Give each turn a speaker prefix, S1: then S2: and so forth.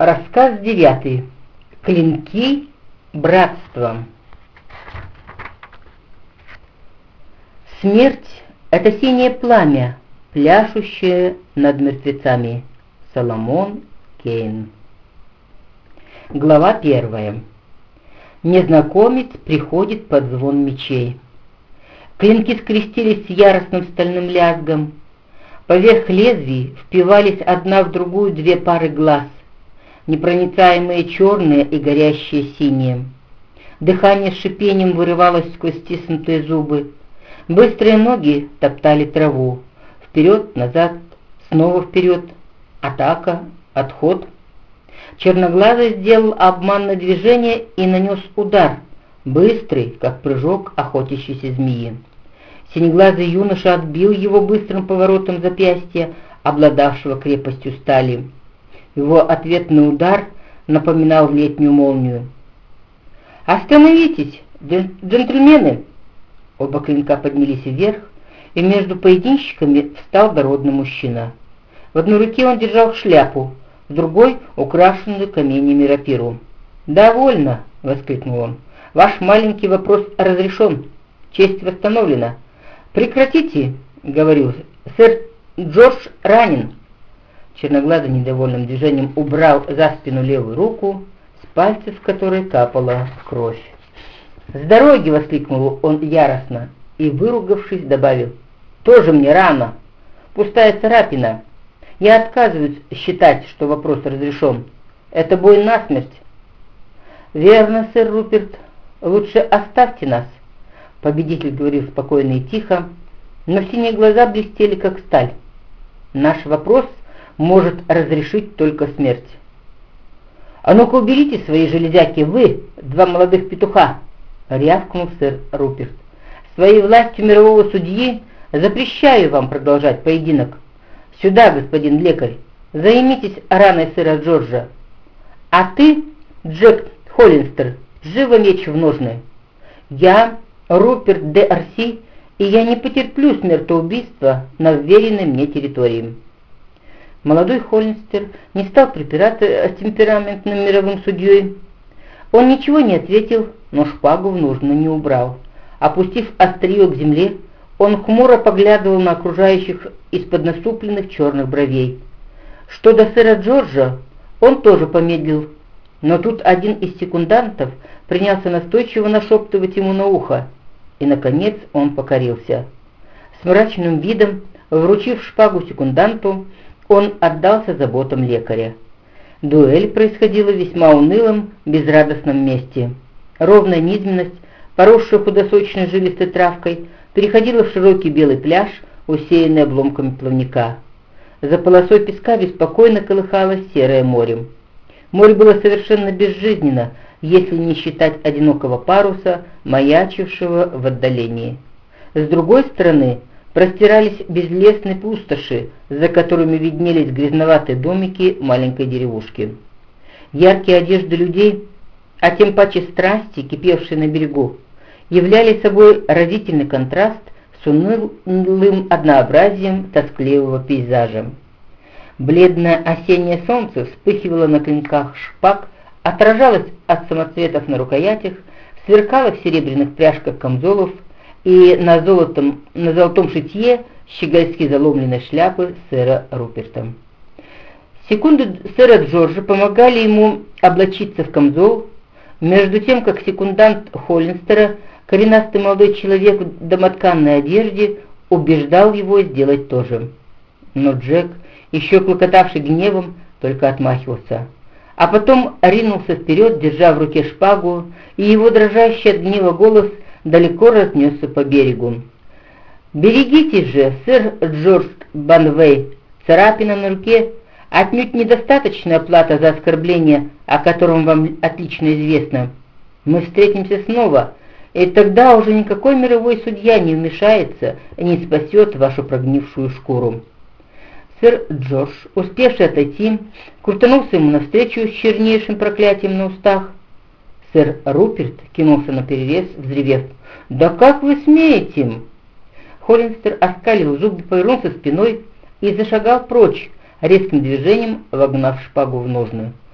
S1: Рассказ девятый. Клинки братства. Смерть — это синее пламя, пляшущее над мертвецами. Соломон Кейн. Глава первая. Незнакомец приходит под звон мечей. Клинки скрестились с яростным стальным лязгом. Поверх лезвий впивались одна в другую две пары глаз — непроницаемые черные и горящие синие. Дыхание с шипением вырывалось сквозь стиснутые зубы. Быстрые ноги топтали траву. Вперед, назад, снова вперед. Атака, отход. Черноглазый сделал обманное движение и нанес удар, быстрый, как прыжок охотящейся змеи. Синеглазый юноша отбил его быстрым поворотом запястья, обладавшего крепостью стали. Его ответный удар напоминал летнюю молнию. «Остановитесь, джентльмены!» Оба клинка поднялись вверх, и между поединщиками встал дородный мужчина. В одной руке он держал шляпу, в другой — украшенную каменями рапиру. «Довольно!» — воскликнул он. «Ваш маленький вопрос разрешен. Честь восстановлена. Прекратите!» — говорил. «Сэр Джордж ранен!» Черноглазый недовольным движением убрал за спину левую руку, с пальцев которой капала кровь. «С дороги!» — воскликнул он яростно и, выругавшись, добавил. «Тоже мне рано! Пустая царапина! Я отказываюсь считать, что вопрос разрешен. Это бой насмерть!» «Верно, сэр Руперт. Лучше оставьте нас!» Победитель говорил спокойно и тихо, но синие глаза блестели, как сталь. «Наш вопрос может разрешить только смерть. «А ну-ка уберите свои железяки, вы, два молодых петуха!» — рявкнул сэр Руперт. «Своей властью мирового судьи запрещаю вам продолжать поединок. Сюда, господин лекарь, займитесь раной сэра Джорджа. А ты, Джек Холлинстер, живо меч в ножны. Я, Руперт де Арси, и я не потерплю смертоубийства на вверенной мне территории». Молодой Холлинстер не стал припираться темпераментным мировым судьей. Он ничего не ответил, но шпагу в нужно не убрал. Опустив острие к земле, он хмуро поглядывал на окружающих из-под насупленных черных бровей. Что до сэра Джорджа, он тоже помедлил, но тут один из секундантов принялся настойчиво нашептывать ему на ухо, и, наконец, он покорился. С мрачным видом, вручив шпагу секунданту, он отдался заботам лекаря. Дуэль происходила в весьма унылом, безрадостном месте. Ровная низменность, поросшая худосочной жилистой травкой, переходила в широкий белый пляж, усеянный обломками плавника. За полосой песка беспокойно колыхалось серое море. Море было совершенно безжизненно, если не считать одинокого паруса, маячившего в отдалении. С другой стороны, простирались безлесные пустоши, за которыми виднелись грязноватые домики маленькой деревушки. Яркие одежды людей, а тем паче страсти, кипевшие на берегу, являли собой разительный контраст с унылым однообразием тоскливого пейзажа. Бледное осеннее солнце вспыхивало на клинках шпаг, отражалось от самоцветов на рукоятях, сверкало в серебряных пряжках камзолов и на, золотом, на золотом шитье щегольски заломленной шляпы сэра Руперта. Секунды сэра Джорджа помогали ему облачиться в камзол, между тем, как секундант Холлинстера, коренастый молодой человек в домотканной одежде, убеждал его сделать то же. Но Джек, еще клокотавший гневом, только отмахивался. А потом ринулся вперед, держа в руке шпагу, и его дрожащий от гнева голос – далеко разнесся по берегу. «Берегитесь же, сэр Джордж Банвей, царапина на руке отнюдь недостаточная плата за оскорбление, о котором вам отлично известно. Мы встретимся снова, и тогда уже никакой мировой судья не вмешается и не спасет вашу прогнившую шкуру». Сэр Джордж, успевший отойти, крутанулся ему навстречу с чернейшим проклятием на устах. Сэр Руперт кинулся на перерез, взревев. «Да как вы смеете?» Холлинстер оскалил зубы, повернулся спиной и зашагал прочь, резким движением вогнав шпагу в ножны.